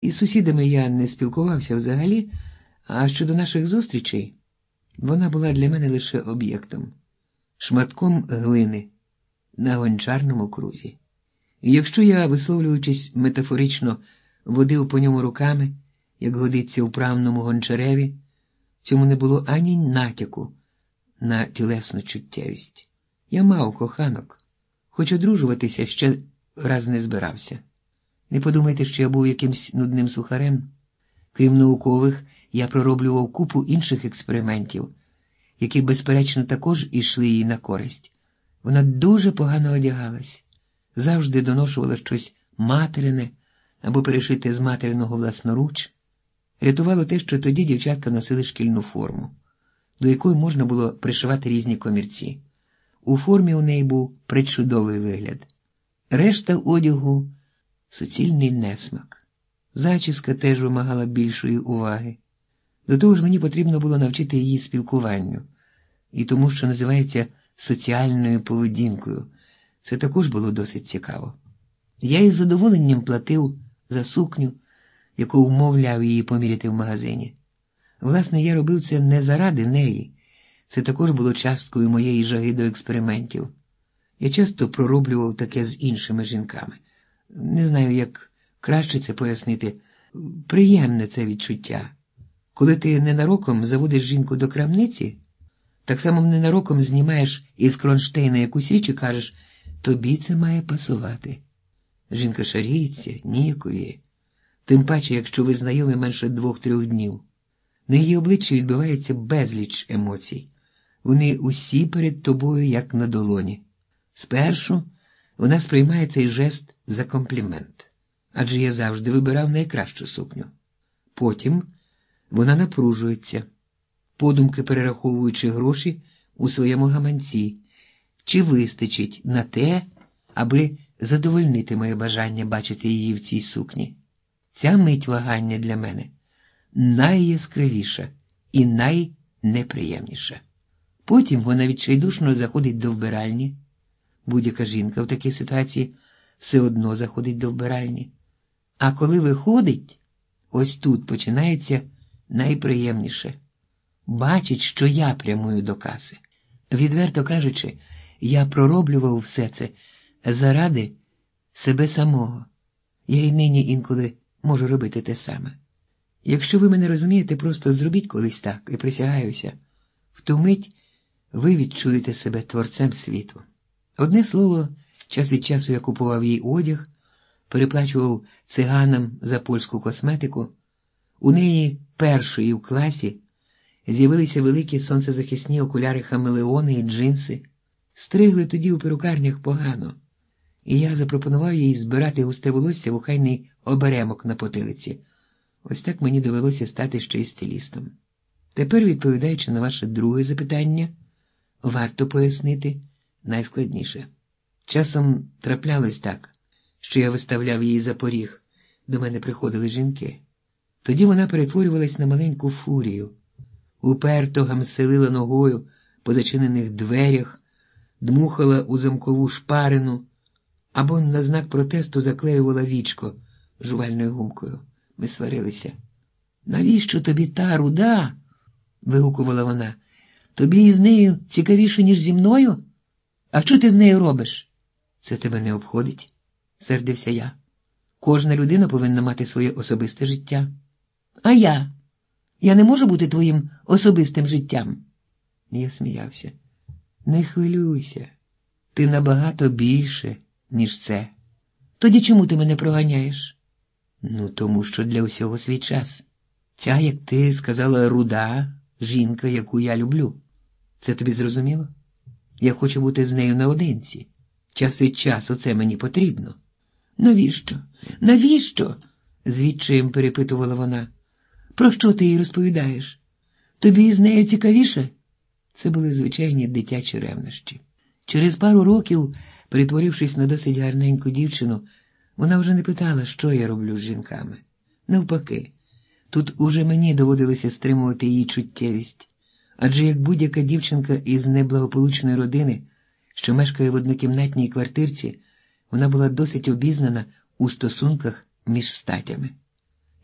Із сусідами я не спілкувався взагалі, а щодо наших зустрічей, вона була для мене лише об'єктом, шматком глини на гончарному крузі. І якщо я, висловлюючись метафорично, водив по ньому руками, як годиться управному гончареві, цьому не було ані натяку на тілесну чуттєвість. Я мав коханок, хоч одружуватися ще раз не збирався. Не подумайте, що я був якимсь нудним сухарем. Крім наукових, я пророблював купу інших експериментів, які, безперечно, також ішли їй на користь. Вона дуже погано одягалась, завжди доношувала щось материне або перешите з материного власноруч. Рятувало те, що тоді дівчатка носили шкільну форму, до якої можна було пришивати різні комірці. У формі у неї був причудовий вигляд. Решта одягу суцільний несмак. Зачіска теж вимагала більшої уваги. До того ж, мені потрібно було навчити її спілкуванню, і тому, що називається соціальною поведінкою, це також було досить цікаво. Я із задоволенням платив за сукню, яку умовляв її поміряти в магазині. Власне, я робив це не заради неї, це також було часткою моєї жаги до експериментів. Я часто пророблював таке з іншими жінками. Не знаю, як краще це пояснити. Приємне це відчуття. Коли ти ненароком заводиш жінку до крамниці, так само ненароком знімаєш із кронштейна якусь річ і кажеш, тобі це має пасувати. Жінка шаріється, ніякує, тим паче, якщо ви знайомі менше двох-трьох днів. На її обличчі відбувається безліч емоцій. Вони усі перед тобою, як на долоні. Спершу вона сприймає цей жест за комплімент, адже я завжди вибирав найкращу сукню. Потім вона напружується, подумки перераховуючи гроші у своєму гаманці, чи вистачить на те, аби задовольнити моє бажання бачити її в цій сукні. Ця мить вагання для мене найяскравіша і найнеприємніша. Потім вона відчайдушно заходить до вбиральні. Будь-яка жінка в такій ситуації все одно заходить до вбиральні. А коли виходить, ось тут починається найприємніше бачить, що я прямую до каси. Відверто кажучи, я пророблював все це заради себе самого. Я й нині інколи можу робити те саме. Якщо ви мене розумієте, просто зробіть колись так і присягаюся, в ту мить ви відчуєте себе творцем світу. Одне слово, час від часу я купував їй одяг, переплачував циганам за польську косметику. У неї першої в класі з'явилися великі сонцезахисні окуляри хамелеони і джинси, стригли тоді у перукарнях погано, і я запропонував їй збирати густе волосся в ухайний оберемок на потилиці. Ось так мені довелося стати ще й стилістом. Тепер, відповідаючи на ваше друге запитання, варто пояснити найскладніше. Часом траплялось так, що я виставляв її за поріг, до мене приходили жінки. Тоді вона перетворювалась на маленьку фурію, уперто гамселила ногою по зачинених дверях, дмухала у замкову шпарину або на знак протесту заклеювала вічко жувальною гумкою. Ми сварилися. Навіщо тобі та руда? вигукувала вона. Тобі із нею цікавіше, ніж зі мною? А що ти з нею робиш? Це тебе не обходить, сердився я. Кожна людина повинна мати своє особисте життя. А я? Я не можу бути твоїм особистим життям. Я сміявся. Не хвилюйся, ти набагато більше, ніж це. Тоді чому ти мене проганяєш? Ну, тому що для усього свій час. Ця, як ти сказала, руда жінка, яку я люблю. Це тобі зрозуміло? Я хочу бути з нею наодинці. Час від часу це мені потрібно. Навіщо? Навіщо? звідчаєм перепитувала вона. Про що ти їй розповідаєш? Тобі з нею цікавіше? Це були звичайні дитячі ревнощі. Через пару років, перетворившись на досить гарненьку дівчину, вона вже не питала, що я роблю з жінками. Навпаки, тут уже мені доводилося стримувати її чуттєвість, адже як будь-яка дівчинка із неблагополучної родини, що мешкає в однокімнатній квартирці, вона була досить обізнана у стосунках між статями.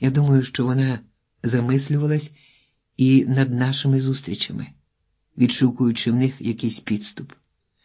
Я думаю, що вона замислювалась і над нашими зустрічами, відшукуючи в них якийсь підступ.